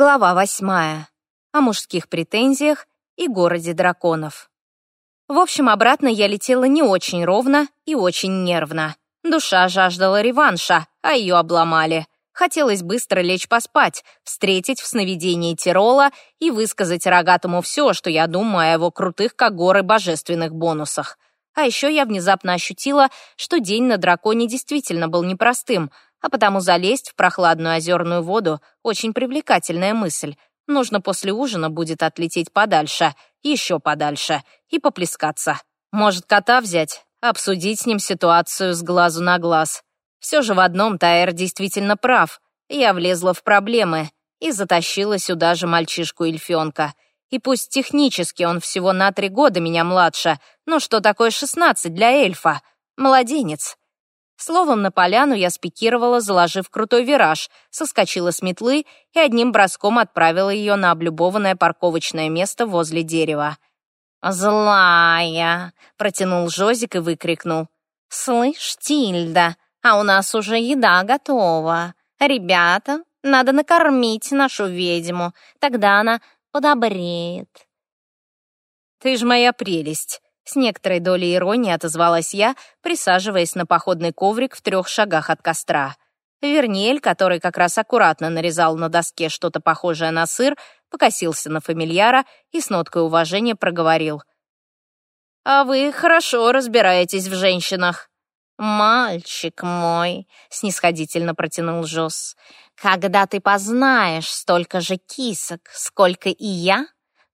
Глава восьмая. О мужских претензиях и городе драконов. В общем, обратно я летела не очень ровно и очень нервно. Душа жаждала реванша, а ее обломали. Хотелось быстро лечь поспать, встретить в сновидении Тирола и высказать рогатому все, что я думаю о его крутых, как горы, божественных бонусах. А еще я внезапно ощутила, что день на драконе действительно был непростым — а потому залезть в прохладную озерную воду — очень привлекательная мысль. Нужно после ужина будет отлететь подальше, еще подальше, и поплескаться. Может, кота взять, обсудить с ним ситуацию с глазу на глаз. Все же в одном Тайер действительно прав. Я влезла в проблемы и затащила сюда же мальчишку-эльфенка. И пусть технически он всего на три года меня младше, но что такое шестнадцать для эльфа? Младенец. Словом, на поляну я спикировала, заложив крутой вираж, соскочила с метлы и одним броском отправила ее на облюбованное парковочное место возле дерева. «Злая!» — протянул Жозик и выкрикнул. «Слышь, Тильда, а у нас уже еда готова. Ребята, надо накормить нашу ведьму, тогда она подобреет». «Ты ж моя прелесть!» С некоторой долей иронии отозвалась я, присаживаясь на походный коврик в трех шагах от костра. Вернель, который как раз аккуратно нарезал на доске что-то похожее на сыр, покосился на фамильяра и с ноткой уважения проговорил. «А вы хорошо разбираетесь в женщинах». «Мальчик мой», — снисходительно протянул Жос, «когда ты познаешь столько же кисок, сколько и я,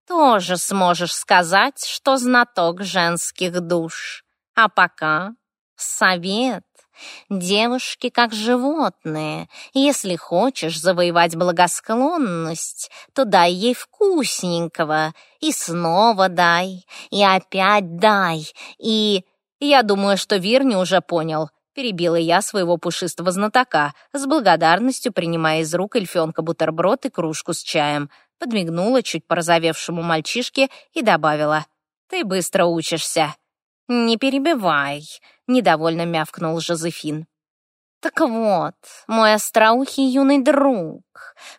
тоже сможешь сказать, что знаток женских душ. А пока совет. Девушки как животные. Если хочешь завоевать благосклонность, то дай ей вкусненького. И снова дай, и опять дай, и... Я думаю, что Вирни уже понял. Перебила я своего пушистого знатока, с благодарностью принимая из рук эльфенка бутерброд и кружку с чаем — подмигнула чуть порозовевшему мальчишке и добавила. «Ты быстро учишься». «Не перебивай», — недовольно мявкнул Жозефин. Так вот, мой остроухий юный друг,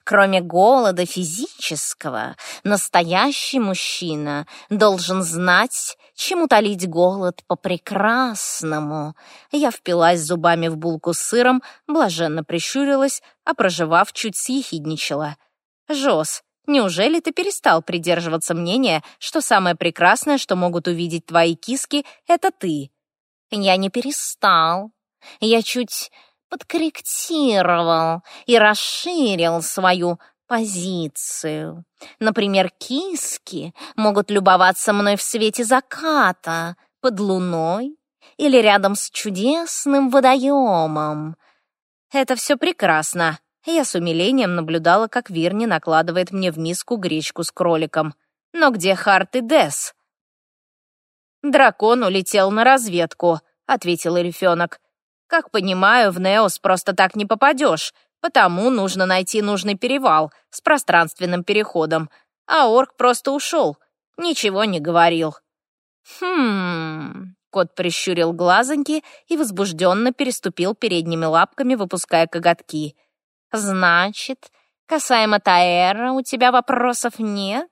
кроме голода физического, настоящий мужчина должен знать, чем утолить голод по-прекрасному. Я впилась зубами в булку с сыром, блаженно прищурилась, а проживав, чуть съехидничала. «Жоз, Неужели ты перестал придерживаться мнения, что самое прекрасное, что могут увидеть твои киски, это ты? Я не перестал. Я чуть подкорректировал и расширил свою позицию. Например, киски могут любоваться мной в свете заката, под луной или рядом с чудесным водоемом. Это все прекрасно, я с умилением наблюдала, как Вирни накладывает мне в миску гречку с кроликом. Но где Харт и Дес? «Дракон улетел на разведку», — ответил эльфенок. «Как понимаю, в Неос просто так не попадешь, потому нужно найти нужный перевал с пространственным переходом. А орк просто ушел, ничего не говорил». «Хм...» Кот прищурил глазоньки и возбужденно переступил передними лапками, выпуская коготки. «Значит, касаемо Таэра у тебя вопросов нет?»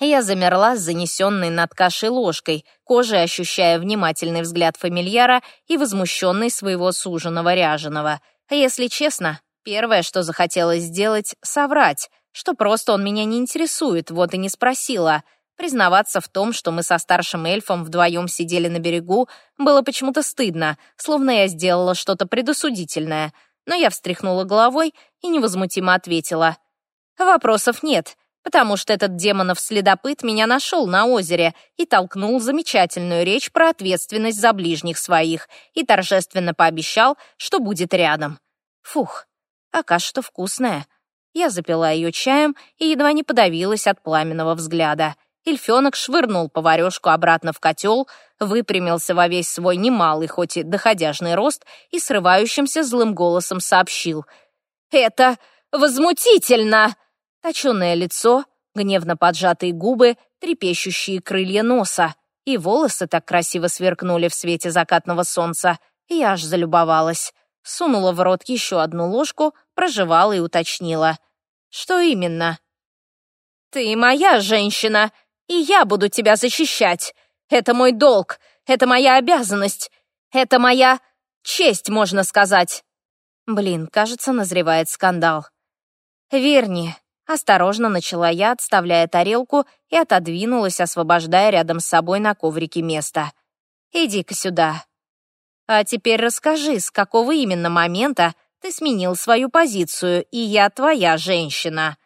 Я замерла с занесенной над кашей ложкой, кожей ощущая внимательный взгляд фамильяра и возмущенный своего суженого ряженого. Если честно, первое, что захотелось сделать — соврать, что просто он меня не интересует, вот и не спросила. Признаваться в том, что мы со старшим эльфом вдвоем сидели на берегу, было почему-то стыдно, словно я сделала что-то предосудительное — но я встряхнула головой и невозмутимо ответила. «Вопросов нет, потому что этот демонов-следопыт меня нашел на озере и толкнул замечательную речь про ответственность за ближних своих и торжественно пообещал, что будет рядом. Фух, а каша-то вкусная». Я запила ее чаем и едва не подавилась от пламенного взгляда. Эльфенок швырнул поварешку обратно в котел, выпрямился во весь свой немалый, хоть и доходяжный рост, и срывающимся злым голосом сообщил. «Это возмутительно!» Точеное лицо, гневно поджатые губы, трепещущие крылья носа. И волосы так красиво сверкнули в свете закатного солнца. Я аж залюбовалась. Сунула в рот еще одну ложку, прожевала и уточнила. «Что именно?» Ты моя женщина, и я буду тебя защищать. Это мой долг, это моя обязанность, это моя честь, можно сказать. Блин, кажется, назревает скандал. Верни, осторожно начала я, отставляя тарелку и отодвинулась, освобождая рядом с собой на коврике место. Иди-ка сюда. А теперь расскажи, с какого именно момента ты сменил свою позицию, и я твоя женщина.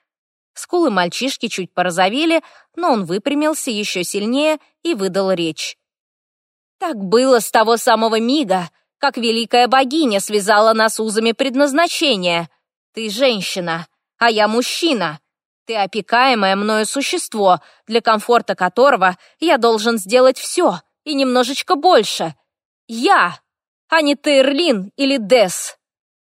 Скулы мальчишки чуть порозовели, но он выпрямился еще сильнее и выдал речь. Так было с того самого мига, как великая богиня связала нас узами предназначения. Ты женщина, а я мужчина. Ты опекаемое мною существо, для комфорта которого я должен сделать все и немножечко больше. Я, а не Тейрлин или Дес.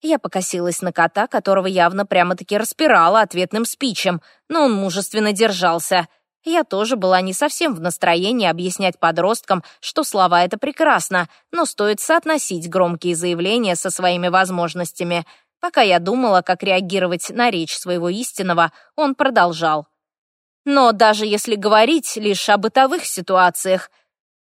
Я покосилась на кота, которого явно прямо-таки распирала ответным спичем, но он мужественно держался. Я тоже была не совсем в настроении объяснять подросткам, что слова — это прекрасно, но стоит соотносить громкие заявления со своими возможностями. Пока я думала, как реагировать на речь своего истинного, он продолжал. Но даже если говорить лишь о бытовых ситуациях...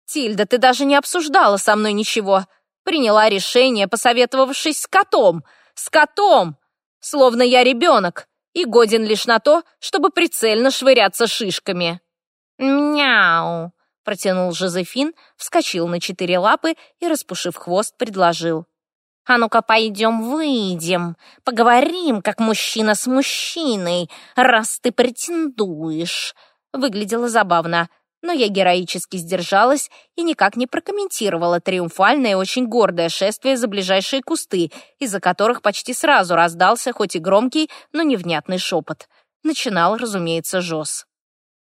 Тильда, ты даже не обсуждала со мной ничего приняла решение, посоветовавшись с котом. С котом! Словно я ребенок и годен лишь на то, чтобы прицельно швыряться шишками. «Мяу!» — протянул Жозефин, вскочил на четыре лапы и, распушив хвост, предложил. «А ну-ка, пойдем выйдем, поговорим, как мужчина с мужчиной, раз ты претендуешь». Выглядело забавно но я героически сдержалась и никак не прокомментировала триумфальное и очень гордое шествие за ближайшие кусты, из-за которых почти сразу раздался хоть и громкий, но невнятный шепот. Начинал, разумеется, Жос.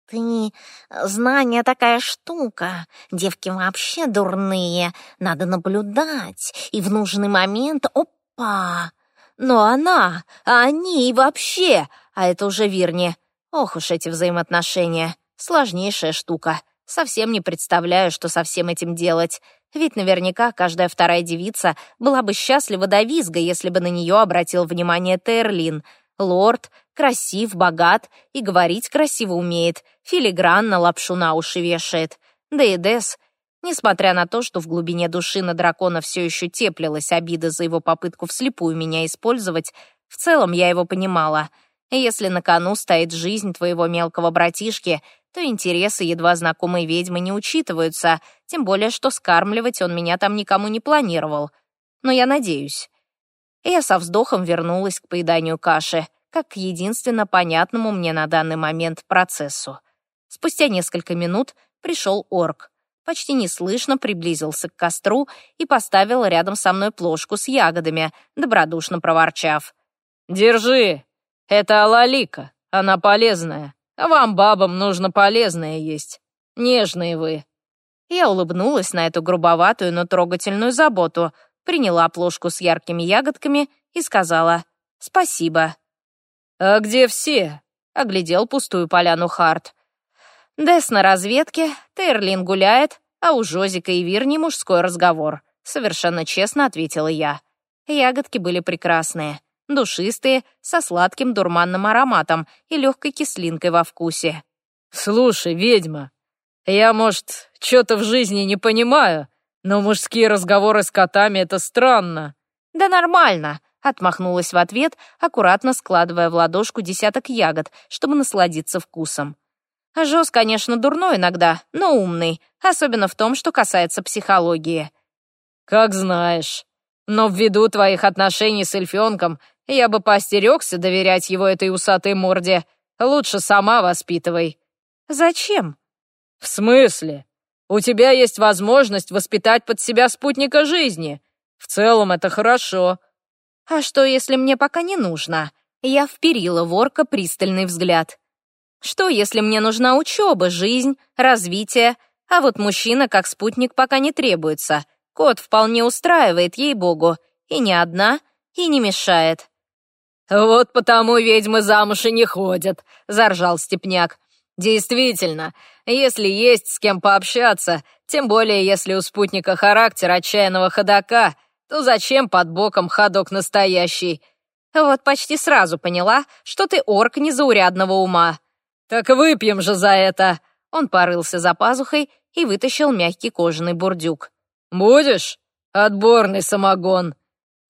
«Ты... знание такая штука. Девки вообще дурные. Надо наблюдать. И в нужный момент... Опа! Но она... А они вообще... А это уже Вирни. Ох уж эти взаимоотношения. Сложнейшая штука. Совсем не представляю, что со всем этим делать. Ведь наверняка каждая вторая девица была бы счастлива до визга, если бы на нее обратил внимание Терлин. Лорд, красив, богат и говорить красиво умеет, филигранно лапшу на уши вешает. Да и Дес, несмотря на то, что в глубине души на дракона все еще теплилась обида за его попытку вслепую меня использовать, в целом я его понимала. Если на кону стоит жизнь твоего мелкого братишки — то интересы едва знакомой ведьмы не учитываются, тем более, что скармливать он меня там никому не планировал. Но я надеюсь. Я со вздохом вернулась к поеданию каши, как к единственно понятному мне на данный момент процессу. Спустя несколько минут пришел орк. Почти неслышно приблизился к костру и поставил рядом со мной плошку с ягодами, добродушно проворчав. «Держи, это алалика, она полезная». Вам, бабам, нужно полезное есть. Нежные вы». Я улыбнулась на эту грубоватую, но трогательную заботу, приняла плошку с яркими ягодками и сказала «Спасибо». «А где все?» — оглядел пустую поляну Харт. «Дес на разведке, Терлин гуляет, а у Жозика и Вирни мужской разговор», — совершенно честно ответила я. Ягодки были прекрасные душистые, со сладким дурманным ароматом и легкой кислинкой во вкусе. «Слушай, ведьма, я, может, что-то в жизни не понимаю, но мужские разговоры с котами — это странно». «Да нормально», — отмахнулась в ответ, аккуратно складывая в ладошку десяток ягод, чтобы насладиться вкусом. Жоз, конечно, дурной иногда, но умный, особенно в том, что касается психологии. «Как знаешь. Но ввиду твоих отношений с эльфенком я бы поостерегся доверять его этой усатой морде. Лучше сама воспитывай». «Зачем?» «В смысле? У тебя есть возможность воспитать под себя спутника жизни. В целом это хорошо». «А что, если мне пока не нужно?» Я вперила ворка пристальный взгляд. «Что, если мне нужна учеба, жизнь, развитие, а вот мужчина как спутник пока не требуется? Кот вполне устраивает, ей-богу, и не одна, и не мешает». «Вот потому ведьмы замуж и не ходят», — заржал Степняк. «Действительно, если есть с кем пообщаться, тем более если у спутника характер отчаянного ходока, то зачем под боком ходок настоящий?» «Вот почти сразу поняла, что ты орк незаурядного ума». «Так выпьем же за это!» Он порылся за пазухой и вытащил мягкий кожаный бурдюк. «Будешь? Отборный самогон!»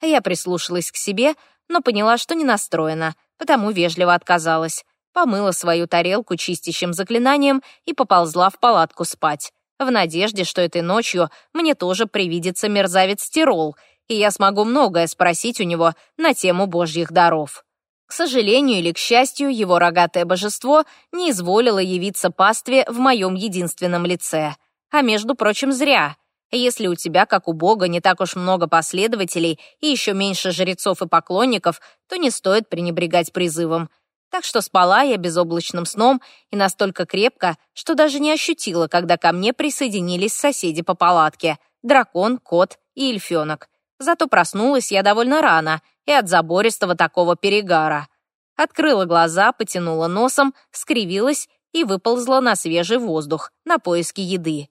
Я прислушалась к себе, но поняла, что не настроена, потому вежливо отказалась. Помыла свою тарелку чистящим заклинанием и поползла в палатку спать, в надежде, что этой ночью мне тоже привидится мерзавец Тирол, и я смогу многое спросить у него на тему божьих даров. К сожалению или к счастью, его рогатое божество не изволило явиться пастве в моем единственном лице. А между прочим, зря — если у тебя, как у Бога, не так уж много последователей и еще меньше жрецов и поклонников, то не стоит пренебрегать призывом. Так что спала я безоблачным сном и настолько крепко, что даже не ощутила, когда ко мне присоединились соседи по палатке — дракон, кот и эльфенок. Зато проснулась я довольно рано и от забористого такого перегара. Открыла глаза, потянула носом, скривилась и выползла на свежий воздух, на поиски еды.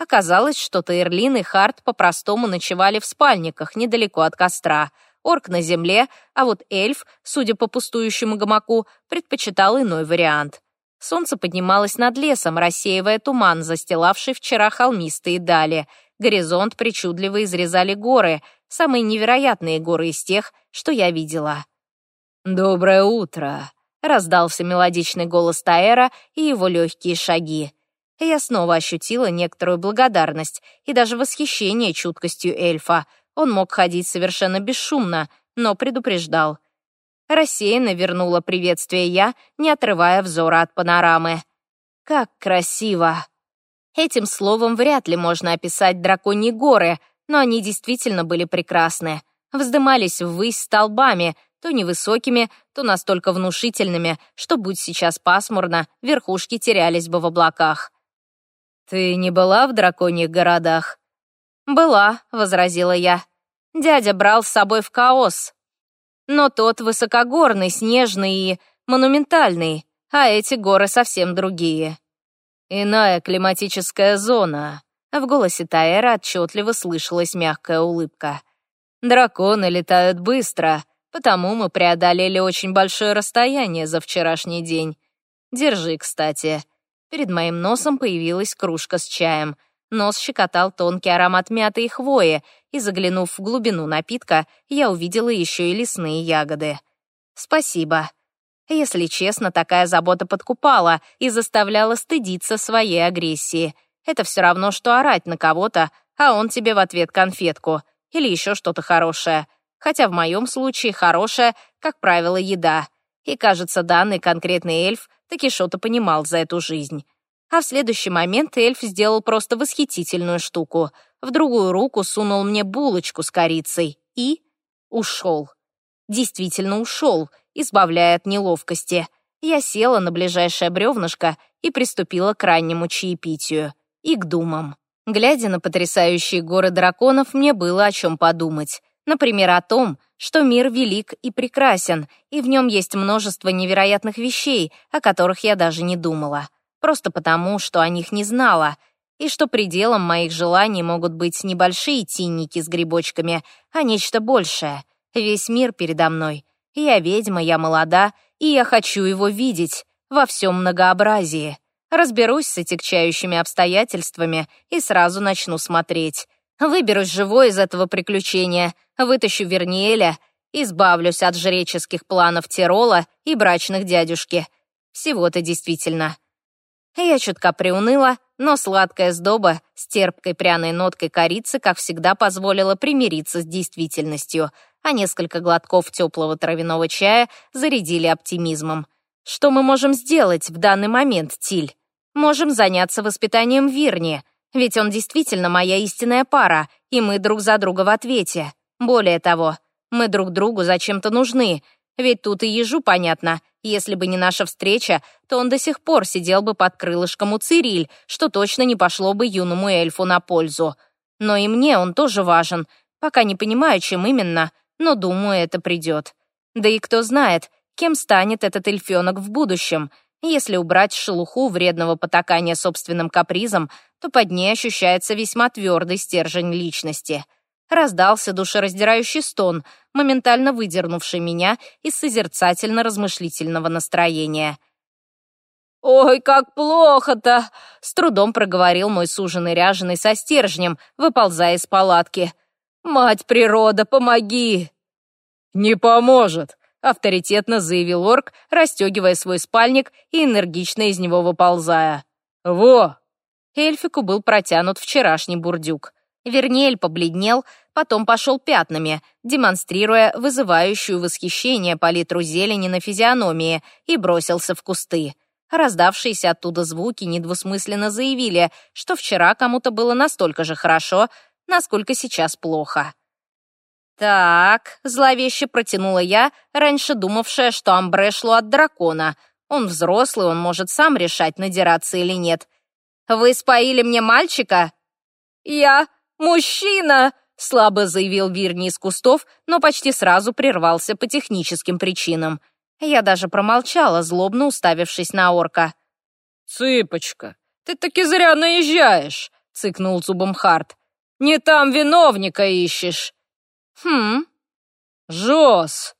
Оказалось, что Тейрлин и Харт по-простому ночевали в спальниках недалеко от костра. Орк на земле, а вот эльф, судя по пустующему гамаку, предпочитал иной вариант. Солнце поднималось над лесом, рассеивая туман, застилавший вчера холмистые дали. Горизонт причудливо изрезали горы, самые невероятные горы из тех, что я видела. «Доброе утро!» — раздался мелодичный голос Таэра и его легкие шаги и я снова ощутила некоторую благодарность и даже восхищение чуткостью эльфа. Он мог ходить совершенно бесшумно, но предупреждал. Рассеянно вернула приветствие я, не отрывая взора от панорамы. «Как красиво!» Этим словом вряд ли можно описать драконьи горы, но они действительно были прекрасны. Вздымались ввысь столбами, то невысокими, то настолько внушительными, что, будь сейчас пасмурно, верхушки терялись бы в облаках. «Ты не была в драконьих городах?» «Была», — возразила я. «Дядя брал с собой в Хаос. Но тот высокогорный, снежный и монументальный, а эти горы совсем другие». «Иная климатическая зона», — в голосе Таэра отчетливо слышалась мягкая улыбка. «Драконы летают быстро, потому мы преодолели очень большое расстояние за вчерашний день. Держи, кстати. Перед моим носом появилась кружка с чаем. Нос щекотал тонкий аромат мяты и хвои, и, заглянув в глубину напитка, я увидела еще и лесные ягоды. «Спасибо». Если честно, такая забота подкупала и заставляла стыдиться своей агрессии. Это все равно, что орать на кого-то, а он тебе в ответ конфетку или еще что-то хорошее. Хотя в моем случае хорошее, как правило, еда. И, кажется, данный конкретный эльф таки что-то понимал за эту жизнь. А в следующий момент эльф сделал просто восхитительную штуку. В другую руку сунул мне булочку с корицей и... ушел. Действительно ушел, избавляя от неловкости. Я села на ближайшее бревнышко и приступила к раннему чаепитию. И к думам. Глядя на потрясающие горы драконов, мне было о чем подумать. Например, о том, что мир велик и прекрасен, и в нем есть множество невероятных вещей, о которых я даже не думала, просто потому, что о них не знала, и что пределом моих желаний могут быть небольшие тинники с грибочками, а нечто большее. Весь мир передо мной. Я ведьма, я молода, и я хочу его видеть во всем многообразии. Разберусь с этягчающими обстоятельствами и сразу начну смотреть. Выберусь живой из этого приключения, вытащу Верниеля, избавлюсь от жреческих планов Тирола и брачных дядюшки. Всего-то действительно. Я чутка приуныла, но сладкая сдоба с терпкой пряной ноткой корицы, как всегда, позволила примириться с действительностью, а несколько глотков теплого травяного чая зарядили оптимизмом. Что мы можем сделать в данный момент, Тиль? Можем заняться воспитанием Вирни, ведь он действительно моя истинная пара, и мы друг за друга в ответе. Более того, мы друг другу зачем-то нужны, ведь тут и ежу понятно. Если бы не наша встреча, то он до сих пор сидел бы под крылышком у Цириль, что точно не пошло бы юному эльфу на пользу. Но и мне он тоже важен. Пока не понимаю, чем именно, но думаю, это придет. Да и кто знает, кем станет этот эльфенок в будущем — если убрать шелуху вредного потакания собственным капризом, то под ней ощущается весьма твердый стержень личности. Раздался душераздирающий стон, моментально выдернувший меня из созерцательно-размышлительного настроения — «Ой, как плохо-то!» — с трудом проговорил мой суженый ряженый со стержнем, выползая из палатки. «Мать природа, помоги!» «Не поможет!» — авторитетно заявил орк, расстегивая свой спальник и энергично из него выползая. «Во!» Эльфику был протянут вчерашний бурдюк. Вернель побледнел, потом пошел пятнами, демонстрируя вызывающую восхищение палитру зелени на физиономии, и бросился в кусты. Раздавшиеся оттуда звуки недвусмысленно заявили, что вчера кому-то было настолько же хорошо, насколько сейчас плохо. «Так», — зловеще протянула я, раньше думавшая, что амбре шло от дракона. Он взрослый, он может сам решать, надираться или нет. «Вы споили мне мальчика?» «Я мужчина!» — слабо заявил Вирни из кустов, но почти сразу прервался по техническим причинам. Я даже промолчала, злобно уставившись на орка. «Цыпочка, ты таки зря наезжаешь!» — цыкнул зубом Харт. «Не там виновника ищешь!» «Хм...» «Жос!»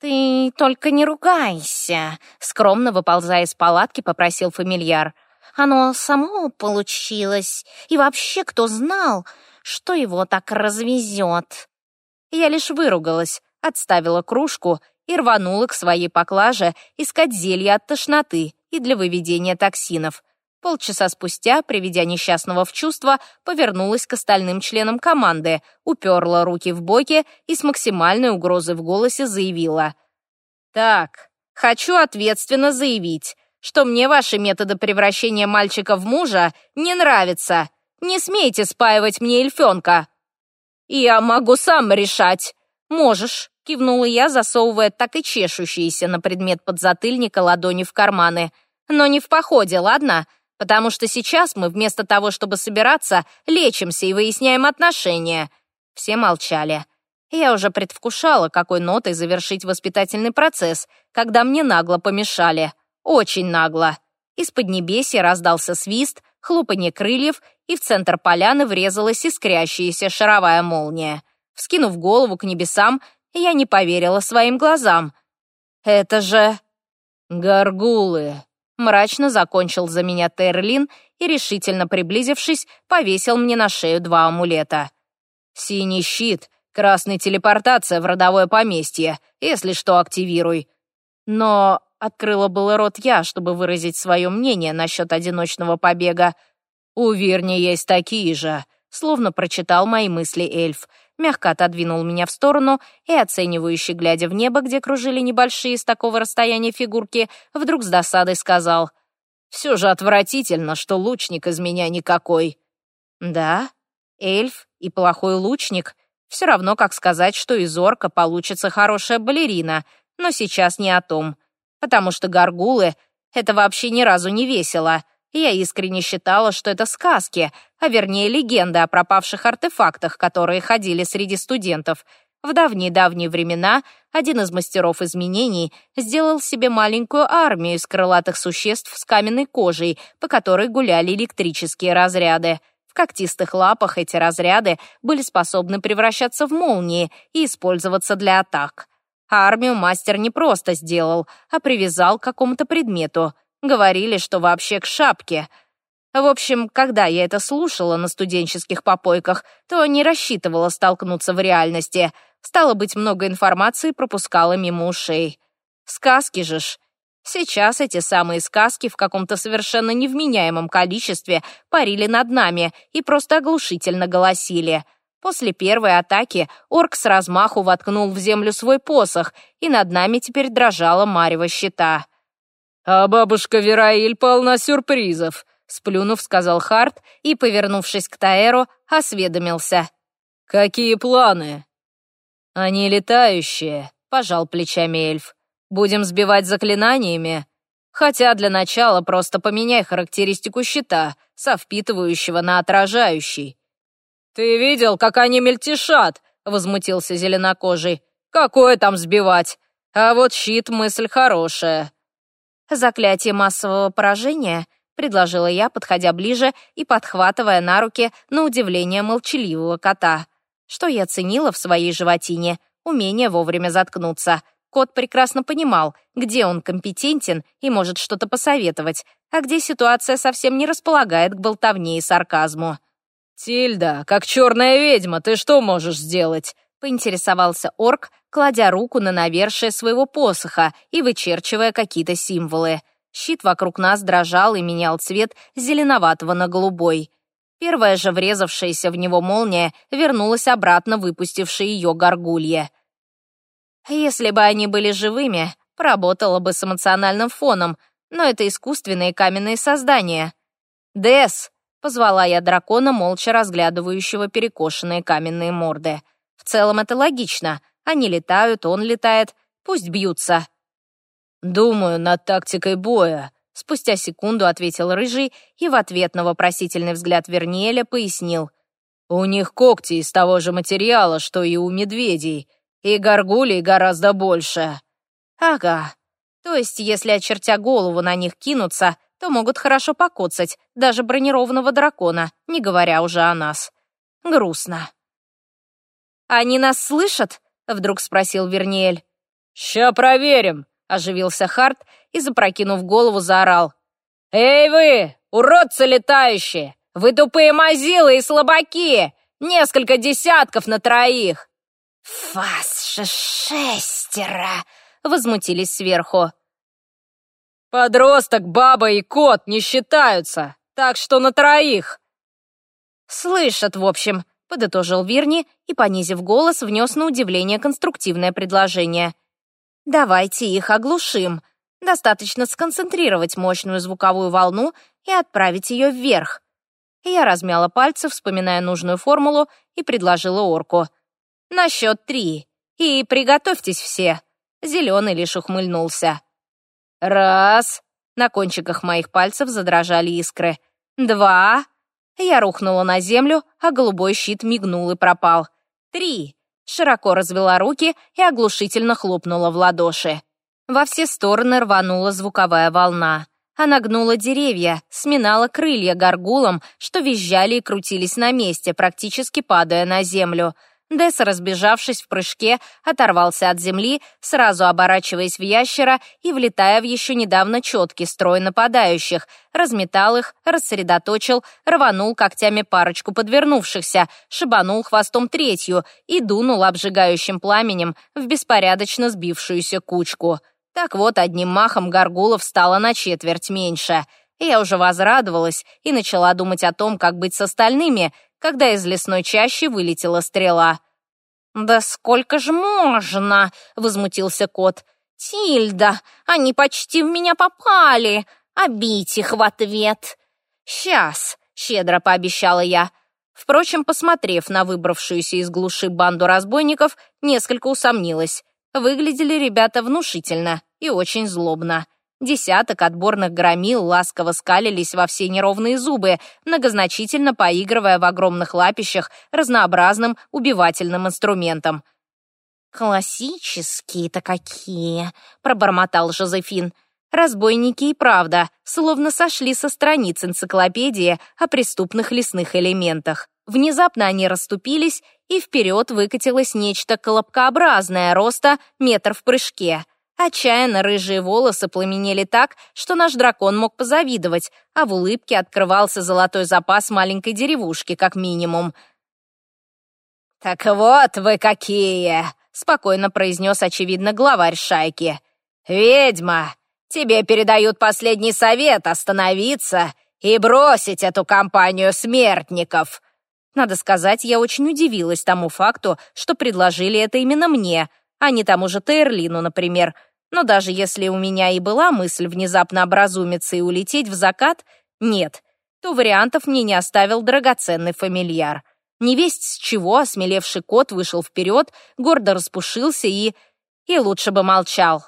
«Ты только не ругайся!» — скромно выползая из палатки, попросил фамильяр. «Оно само получилось. И вообще, кто знал, что его так развезет?» Я лишь выругалась, отставила кружку и рванула к своей поклаже искать зелье от тошноты и для выведения токсинов. Полчаса спустя, приведя несчастного в чувство, повернулась к остальным членам команды, уперла руки в боки и с максимальной угрозой в голосе заявила. «Так, хочу ответственно заявить, что мне ваши методы превращения мальчика в мужа не нравятся. Не смейте спаивать мне эльфенка». «Я могу сам решать». «Можешь», — кивнула я, засовывая так и чешущиеся на предмет подзатыльника ладони в карманы. «Но не в походе, ладно? Потому что сейчас мы вместо того, чтобы собираться, лечимся и выясняем отношения». Все молчали. Я уже предвкушала, какой нотой завершить воспитательный процесс, когда мне нагло помешали. Очень нагло. Из поднебесья раздался свист, хлопанье крыльев, и в центр поляны врезалась искрящаяся шаровая молния. Вскинув голову к небесам, я не поверила своим глазам. «Это же...» «Горгулы!» Мрачно закончил за меня Терлин и, решительно приблизившись, повесил мне на шею два амулета. «Синий щит, красный телепортация в родовое поместье. Если что, активируй». Но открыла было рот я, чтобы выразить свое мнение насчет одиночного побега. «У Вирни есть такие же», словно прочитал мои мысли эльф — мягко отодвинул меня в сторону и, оценивающе глядя в небо, где кружили небольшие с такого расстояния фигурки, вдруг с досадой сказал, «Все же отвратительно, что лучник из меня никакой». «Да, эльф и плохой лучник. Все равно, как сказать, что из орка получится хорошая балерина, но сейчас не о том. Потому что горгулы — это вообще ни разу не весело». Я искренне считала, что это сказки, а вернее легенды о пропавших артефактах, которые ходили среди студентов. В давние-давние времена один из мастеров изменений сделал себе маленькую армию из крылатых существ с каменной кожей, по которой гуляли электрические разряды. В когтистых лапах эти разряды были способны превращаться в молнии и использоваться для атак. армию мастер не просто сделал, а привязал к какому-то предмету — Говорили, что вообще к шапке. В общем, когда я это слушала на студенческих попойках, то не рассчитывала столкнуться в реальности. Стало быть, много информации пропускала мимо ушей. Сказки же ж. Сейчас эти самые сказки в каком-то совершенно невменяемом количестве парили над нами и просто оглушительно голосили. После первой атаки орк с размаху воткнул в землю свой посох, и над нами теперь дрожала марево щита. «А бабушка Вераиль полна сюрпризов», — сплюнув, сказал Харт и, повернувшись к Таэру, осведомился. «Какие планы?» «Они летающие», — пожал плечами эльф. «Будем сбивать заклинаниями? Хотя для начала просто поменяй характеристику щита со впитывающего на отражающий». «Ты видел, как они мельтешат?» — возмутился зеленокожий. «Какое там сбивать? А вот щит — мысль хорошая». «Заклятие массового поражения», — предложила я, подходя ближе и подхватывая на руки на удивление молчаливого кота. Что я ценила в своей животине? Умение вовремя заткнуться. Кот прекрасно понимал, где он компетентен и может что-то посоветовать, а где ситуация совсем не располагает к болтовне и сарказму. «Тильда, как черная ведьма, ты что можешь сделать?» — поинтересовался орк, кладя руку на навершие своего посоха и вычерчивая какие-то символы. Щит вокруг нас дрожал и менял цвет зеленоватого на голубой. Первая же врезавшаяся в него молния вернулась обратно, выпустившая ее горгулье. Если бы они были живыми, поработала бы с эмоциональным фоном, но это искусственные каменные создания. «Дэс!» — позвала я дракона, молча разглядывающего перекошенные каменные морды. «В целом это логично. Они летают, он летает. Пусть бьются». «Думаю над тактикой боя», — спустя секунду ответил Рыжий и в ответ на вопросительный взгляд Верниеля пояснил. «У них когти из того же материала, что и у медведей, и горгулей гораздо больше». «Ага. То есть, если, очертя голову, на них кинуться, то могут хорошо покоцать даже бронированного дракона, не говоря уже о нас. Грустно». «Они нас слышат?» — вдруг спросил Верниель. «Ща проверим», оживился Харт и, запрокинув голову, заорал. «Эй вы, уродцы летающие! Вы тупые мазилы и слабаки! Несколько десятков на троих!» «Вас же шестеро!» — возмутились сверху. «Подросток, баба и кот не считаются, так что на троих!» «Слышат, в общем», — подытожил Вирни и, понизив голос, внес на удивление конструктивное предложение. Давайте их оглушим. Достаточно сконцентрировать мощную звуковую волну и отправить ее вверх. Я размяла пальцы, вспоминая нужную формулу, и предложила орку. На счет три. И приготовьтесь все. Зеленый лишь ухмыльнулся. Раз. На кончиках моих пальцев задрожали искры. Два. Я рухнула на землю, а голубой щит мигнул и пропал. Три широко развела руки и оглушительно хлопнула в ладоши. Во все стороны рванула звуковая волна. Она гнула деревья, сминала крылья горгулом, что визжали и крутились на месте, практически падая на землю — Десс, разбежавшись в прыжке, оторвался от земли, сразу оборачиваясь в ящера и влетая в еще недавно четкий строй нападающих, разметал их, рассредоточил, рванул когтями парочку подвернувшихся, шибанул хвостом третью и дунул обжигающим пламенем в беспорядочно сбившуюся кучку. Так вот, одним махом горгулов стало на четверть меньше. Я уже возрадовалась и начала думать о том, как быть с остальными — когда из лесной чащи вылетела стрела. «Да сколько ж можно?» — возмутился кот. «Тильда, они почти в меня попали, а бить их в ответ». «Сейчас», — щедро пообещала я. Впрочем, посмотрев на выбравшуюся из глуши банду разбойников, несколько усомнилась. Выглядели ребята внушительно и очень злобно. Десяток отборных громил ласково скалились во все неровные зубы, многозначительно поигрывая в огромных лапищах разнообразным убивательным инструментом. «Классические-то какие!» — пробормотал Жозефин. Разбойники и правда словно сошли со страниц энциклопедии о преступных лесных элементах. Внезапно они расступились, и вперед выкатилось нечто колобкообразное, роста метр в прыжке. Отчаянно рыжие волосы пламенели так, что наш дракон мог позавидовать, а в улыбке открывался золотой запас маленькой деревушки, как минимум. «Так вот вы какие!» — спокойно произнес, очевидно, главарь шайки. «Ведьма, тебе передают последний совет остановиться и бросить эту компанию смертников!» Надо сказать, я очень удивилась тому факту, что предложили это именно мне, а не тому же Тейрлину, например — но даже если у меня и была мысль внезапно образумиться и улететь в закат, нет, то вариантов мне не оставил драгоценный фамильяр. Невесть с чего осмелевший кот вышел вперед, гордо распушился и... и лучше бы молчал.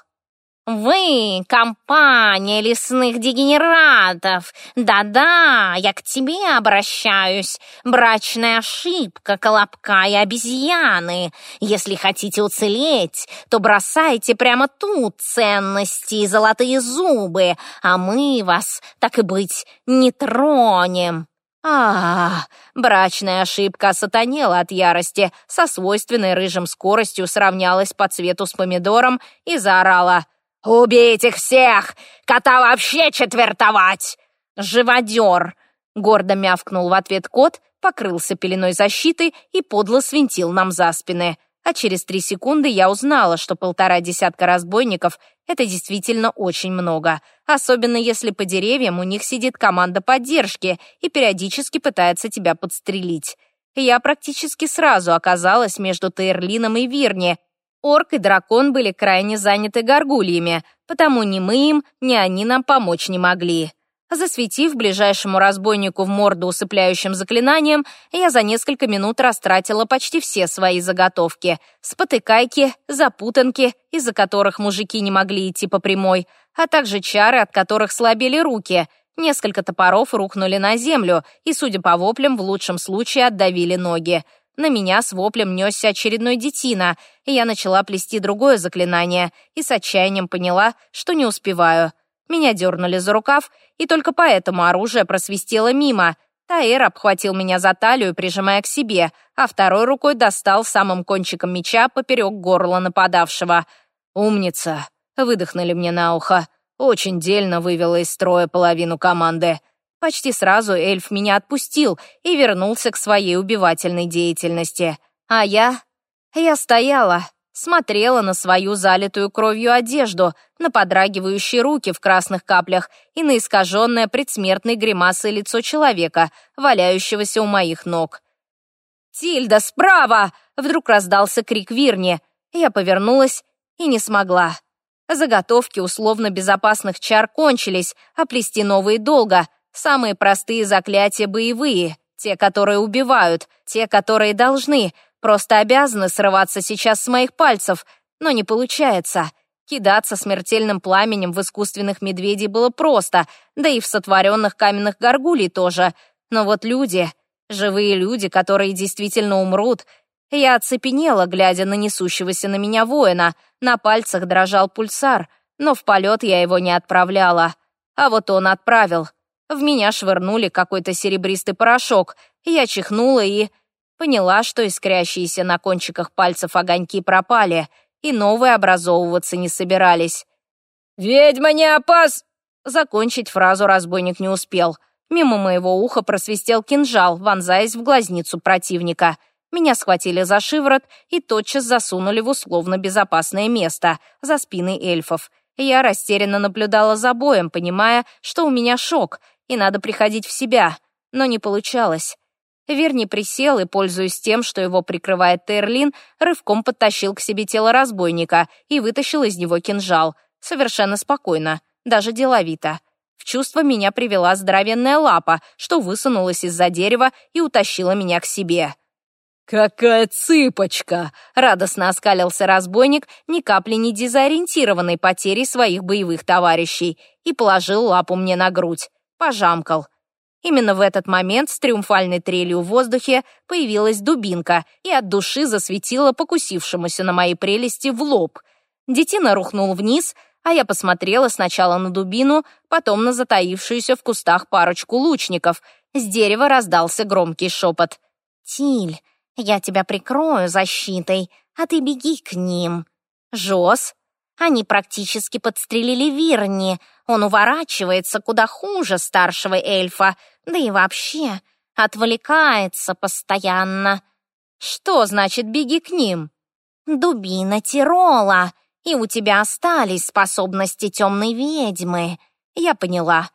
«Вы — компания лесных дегенератов! Да-да, я к тебе обращаюсь! Брачная ошибка колобка и обезьяны! Если хотите уцелеть, то бросайте прямо тут ценности и золотые зубы, а мы вас, так и быть, не тронем!» А, брачная ошибка сатанела от ярости, со свойственной рыжим скоростью сравнялась по цвету с помидором и заорала «Убить их всех! Кота вообще четвертовать!» «Живодер!» — гордо мявкнул в ответ кот, покрылся пеленой защиты и подло свинтил нам за спины а через три секунды я узнала, что полтора десятка разбойников — это действительно очень много, особенно если по деревьям у них сидит команда поддержки и периодически пытается тебя подстрелить. Я практически сразу оказалась между Тейрлином и Вирни. Орк и дракон были крайне заняты горгульями, потому ни мы им, ни они нам помочь не могли. Засветив ближайшему разбойнику в морду усыпляющим заклинанием, я за несколько минут растратила почти все свои заготовки. Спотыкайки, запутанки, из-за которых мужики не могли идти по прямой, а также чары, от которых слабели руки. Несколько топоров рухнули на землю и, судя по воплям, в лучшем случае отдавили ноги. На меня с воплем несся очередной детина, и я начала плести другое заклинание и с отчаянием поняла, что не успеваю — меня дернули за рукав, и только поэтому оружие просвистело мимо. Таэр обхватил меня за талию, прижимая к себе, а второй рукой достал самым кончиком меча поперек горла нападавшего. «Умница!» — выдохнули мне на ухо. Очень дельно вывела из строя половину команды. Почти сразу эльф меня отпустил и вернулся к своей убивательной деятельности. А я... Я стояла, смотрела на свою залитую кровью одежду, на подрагивающие руки в красных каплях и на искаженное предсмертной гримасой лицо человека, валяющегося у моих ног. «Тильда, справа!» — вдруг раздался крик Вирни. Я повернулась и не смогла. Заготовки условно безопасных чар кончились, а плести новые долго. Самые простые заклятия боевые, те, которые убивают, те, которые должны, Просто обязаны срываться сейчас с моих пальцев, но не получается. Кидаться смертельным пламенем в искусственных медведей было просто, да и в сотворенных каменных горгулей тоже. Но вот люди, живые люди, которые действительно умрут, я оцепенела, глядя на несущегося на меня воина. На пальцах дрожал пульсар, но в полет я его не отправляла. А вот он отправил. В меня швырнули какой-то серебристый порошок. Я чихнула и... Поняла, что искрящиеся на кончиках пальцев огоньки пропали, и новые образовываться не собирались. «Ведьма не опас!» Закончить фразу разбойник не успел. Мимо моего уха просвистел кинжал, вонзаясь в глазницу противника. Меня схватили за шиворот и тотчас засунули в условно безопасное место, за спиной эльфов. Я растерянно наблюдала за боем, понимая, что у меня шок, и надо приходить в себя. Но не получалось. Верни присел и, пользуясь тем, что его прикрывает Терлин, рывком подтащил к себе тело разбойника и вытащил из него кинжал. Совершенно спокойно, даже деловито. В чувство меня привела здоровенная лапа, что высунулась из-за дерева и утащила меня к себе. «Какая цыпочка!» — радостно оскалился разбойник, ни капли не дезориентированный потерей своих боевых товарищей, и положил лапу мне на грудь. Пожамкал. Именно в этот момент с триумфальной трелью в воздухе появилась дубинка и от души засветила покусившемуся на мои прелести в лоб. Детина рухнул вниз, а я посмотрела сначала на дубину, потом на затаившуюся в кустах парочку лучников. С дерева раздался громкий шепот. «Тиль, я тебя прикрою защитой, а ты беги к ним». «Жоз?» Они практически подстрелили Вирни. Он уворачивается куда хуже старшего эльфа, да и вообще отвлекается постоянно. Что значит «беги к ним»? Дубина Тирола, и у тебя остались способности темной ведьмы. Я поняла.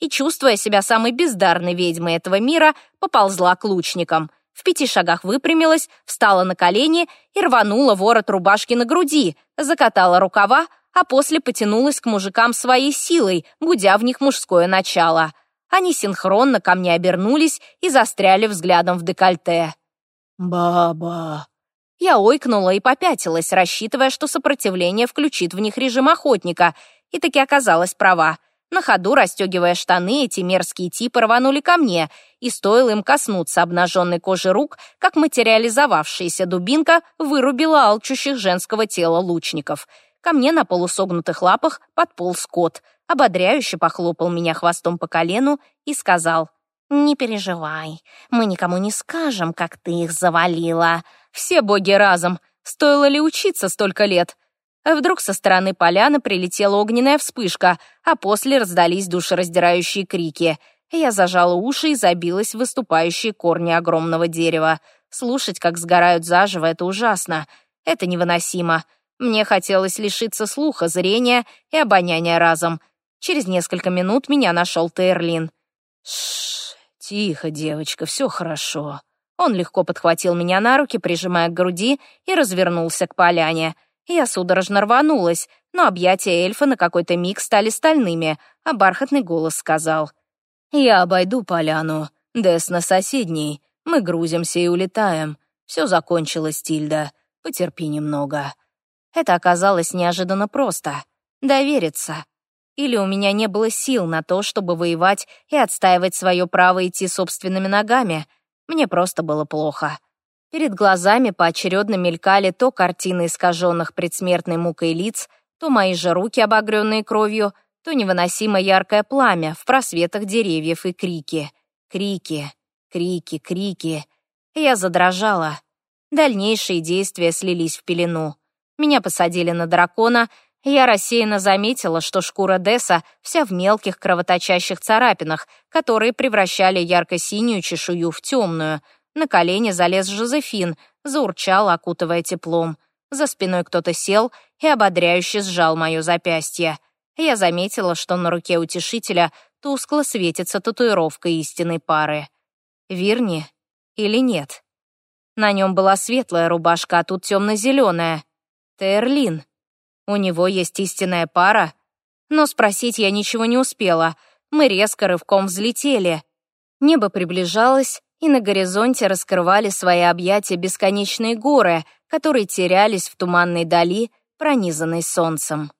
И, чувствуя себя самой бездарной ведьмой этого мира, поползла к лучникам. В пяти шагах выпрямилась, встала на колени и рванула ворот рубашки на груди, закатала рукава, а после потянулась к мужикам своей силой, гудя в них мужское начало. Они синхронно ко мне обернулись и застряли взглядом в декольте. «Баба!» Я ойкнула и попятилась, рассчитывая, что сопротивление включит в них режим охотника, и таки оказалась права. На ходу, расстегивая штаны, эти мерзкие типы рванули ко мне, и стоило им коснуться обнаженной кожи рук, как материализовавшаяся дубинка вырубила алчущих женского тела лучников. Ко мне на полусогнутых лапах подполз кот — ободряюще похлопал меня хвостом по колену и сказал, «Не переживай, мы никому не скажем, как ты их завалила». «Все боги разом! Стоило ли учиться столько лет?» Вдруг со стороны поляны прилетела огненная вспышка, а после раздались душераздирающие крики. Я зажала уши и забилась в выступающие корни огромного дерева. Слушать, как сгорают заживо, это ужасно. Это невыносимо. Мне хотелось лишиться слуха, зрения и обоняния разом. Через несколько минут меня нашел Тейрлин. Шш, тихо, девочка, все хорошо. Он легко подхватил меня на руки, прижимая к груди, и развернулся к поляне. Я судорожно рванулась, но объятия эльфа на какой-то миг стали стальными, а бархатный голос сказал. «Я обойду поляну. Дес на соседней. Мы грузимся и улетаем. Все закончилось, Тильда. Потерпи немного». Это оказалось неожиданно просто. Довериться. Или у меня не было сил на то, чтобы воевать и отстаивать свое право идти собственными ногами. Мне просто было плохо. Перед глазами поочередно мелькали то картины искаженных предсмертной мукой лиц, то мои же руки, обогренные кровью, то невыносимо яркое пламя в просветах деревьев и крики. Крики, крики, крики. Я задрожала. Дальнейшие действия слились в пелену. Меня посадили на дракона, я рассеянно заметила, что шкура Десса вся в мелких кровоточащих царапинах, которые превращали ярко-синюю чешую в темную. На колени залез Жозефин, заурчал, окутывая теплом. За спиной кто-то сел и ободряюще сжал мое запястье. Я заметила, что на руке утешителя тускло светится татуировка истинной пары. Вирни или нет? На нем была светлая рубашка, а тут темно-зеленая. Терлин. У него есть истинная пара? Но спросить я ничего не успела. Мы резко рывком взлетели. Небо приближалось, и на горизонте раскрывали свои объятия бесконечные горы, которые терялись в туманной дали, пронизанной солнцем.